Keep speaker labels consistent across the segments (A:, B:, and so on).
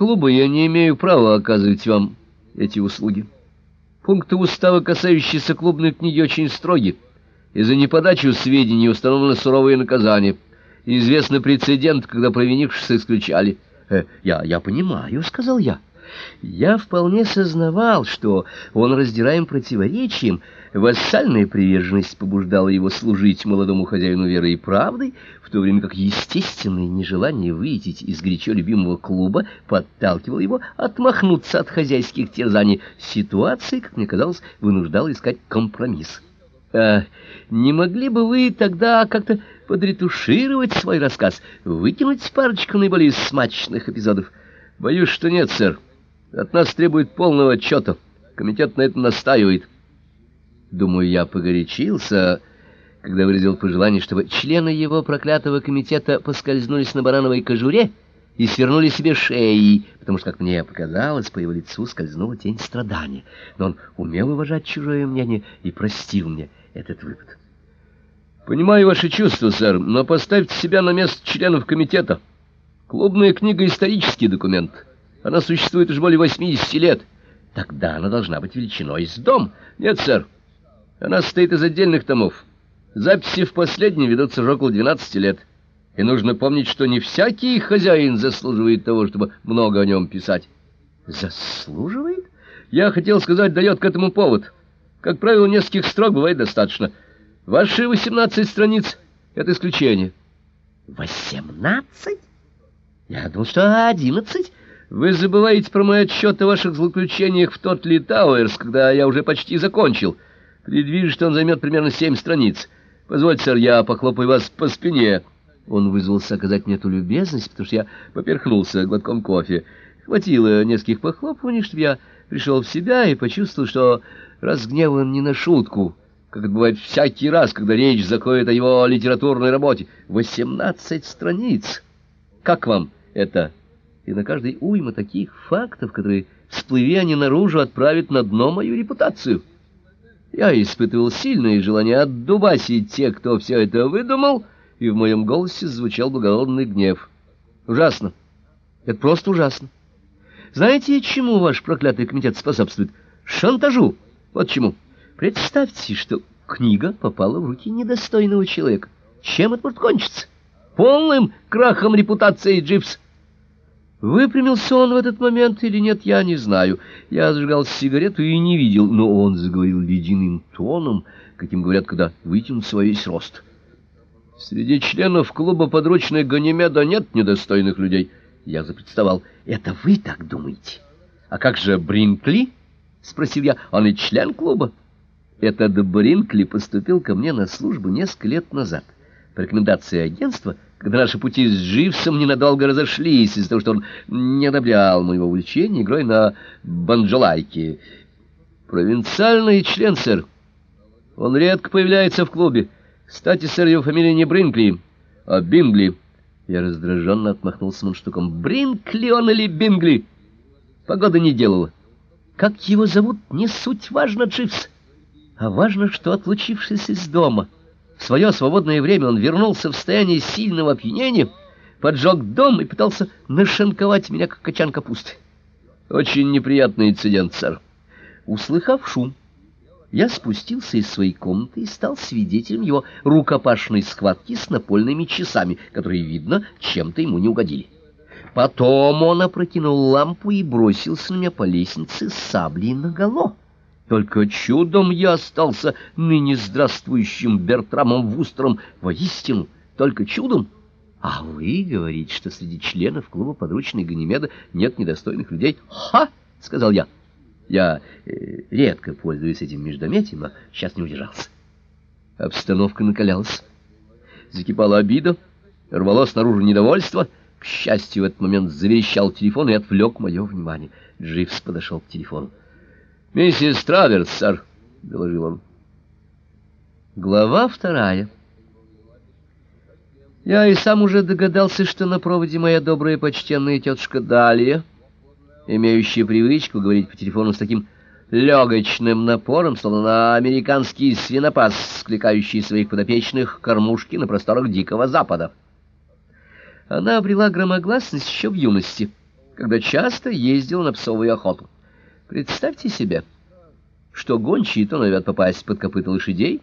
A: клуба я не имею права оказывать вам эти услуги. Пункты устава, касающиеся клубной книги, очень строги, и за неподачу сведений установлено суровые наказания. Известный прецедент, когда провинившихся исключали. «Э, «Я, я понимаю», — сказал я. Я вполне сознавал, что он раздираем противоречием, вассальная приверженность побуждала его служить молодому хозяину верой и правдой, в то время как естественное нежелание выйти из горячо любимого клуба подталкивало его отмахнуться от хозяйских терзаний. Ситуация, как мне казалось, вынуждала искать компромисс. А не могли бы вы тогда как-то подретушировать свой рассказ, выкинуть парочку наиболее смачных эпизодов? Боюсь, что нет, сэр. От нас требует полного отчета. Комитет на этом настаивает. Думаю, я погорячился, когда выразил пожелание, чтобы члены его проклятого комитета поскользнулись на барановой кожуре и свернули себе шеи, потому что, как мне показалось, по его лицу скользнула тень страдания. Но он умел уважать чужое мнение и простил мне этот выпад. «Понимаю ваши чувства, сэр, но поставьте себя на место членов комитета. Клубная книга — исторический документ». Она существует уже более 80 лет. Тогда она должна быть величиной с дом. Нет, сэр. Она состоит из отдельных томов. Записи в последнем ведутся уже около 12 лет. И нужно помнить, что не всякий хозяин заслуживает того, чтобы много о нем писать. Заслуживает? Я хотел сказать, дает к этому повод. Как правило, нескольких строк бывает достаточно. Ваши 18 страниц — это исключение. 18? Я думал, что 11. Вы забываете про мой отчет о ваших злоключениях в Тотли Тауэрс, когда я уже почти закончил. Предвижу, что он займет примерно семь страниц. Позвольте, сэр, я похлопаю вас по спине. Он вызвался оказать мне эту любезность, потому что я поперхнулся глотком кофе. Хватило нескольких похлопываний, чтобы я пришел в себя и почувствовал, что разгневан не на шутку, как это бывает всякий раз, когда речь заходит о его литературной работе. Восемнадцать страниц. Как вам это? И на каждой уйма таких фактов, которые, всплыви они наружу, отправят на дно мою репутацию. Я испытывал сильное желание отдубасить тех, кто все это выдумал, и в моем голосе звучал благородный гнев. Ужасно. Это просто ужасно. Знаете, чему ваш проклятый комитет способствует? Шантажу. Вот чему. Представьте, что книга попала в руки недостойного человека. Чем это может кончиться? Полным крахом репутации Дживс. Выпрямился он в этот момент или нет, я не знаю. Я зажигал сигарету и не видел, но он заговорил ледяным тоном, каким говорят, когда вытянут во весь рост. Среди членов клуба «Подручные Ганимеда» нет недостойных людей. Я запротестовал. Это вы так думаете? А как же Бринкли? Спросил я. Он и член клуба. Этот Бринкли поступил ко мне на службу несколько лет назад. По рекомендации агентства — когда наши пути с Дживсом ненадолго разошлись из-за того, что он не одобрял моего увлечения игрой на банджолайке. Провинциальный член, сэр. Он редко появляется в клубе. Кстати, сэр, его фамилия не Бринкли, а Бингли. Я раздраженно отмахнулся мундштуком. Бринкли он или Бингли? Погода не делала. Как его зовут, не суть важно, Дживс. А важно, что, отлучившись из дома... В свое свободное время он вернулся в состояние сильного опьянения, поджег дом и пытался нашинковать меня, как качан капусты. Очень неприятный инцидент, сэр. Услыхав шум, я спустился из своей комнаты и стал свидетелем его рукопашной схватки с напольными часами, которые, видно, чем-то ему не угодили. Потом он опрокинул лампу и бросился на меня по лестнице с саблей наголо. Только чудом я остался ныне здравствующим Бертрамом Вустером. Воистину, только чудом. А вы говорите, что среди членов клуба подручной Ганимеда нет недостойных людей? Ха! — сказал я. Я э, редко пользуюсь этим междометием, но сейчас не удержался. Обстановка накалялась. Закипала обида, рвалось снаружи недовольство. К счастью, в этот момент заверещал телефон и отвлек мое внимание. Дживс подошел к телефону. «Миссис Траверс, сэр», — доложил он. Глава вторая. Я и сам уже догадался, что на проводе моя добрая почтенная тетушка Далия, имеющая привычку говорить по телефону с таким легочным напором, словно американский свинопас, скликающий своих подопечных кормушки на просторах Дикого Запада. Она обрела громогласность еще в юности — когда часто ездил на псовую охоту. Представьте себе, что гончие то норовят попасть под копыта лошадей,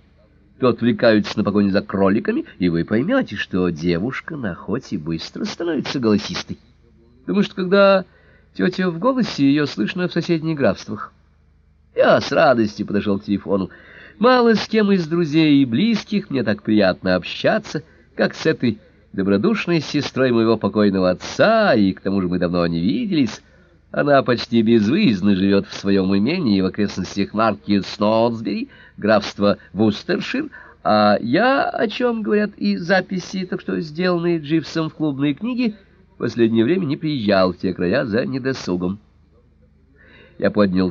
A: то отвлекаются на погоню за кроликами, и вы поймете, что девушка на охоте быстро становится голосистой. Потому что когда тетя в голосе, ее слышно в соседних графствах. Я с радостью подошел к телефону. Мало с кем из друзей и близких мне так приятно общаться, как с этой добродушной сестрой моего покойного отца, и к тому же мы давно не виделись. Она почти безвыездно живет в своем имении в окрестностях марки Сноутсбери, графства Вустершир, а я, о чем говорят и записи, так что сделанные Дживсом в клубные книги, в последнее время не приезжал в те края за недосугом. Я поднял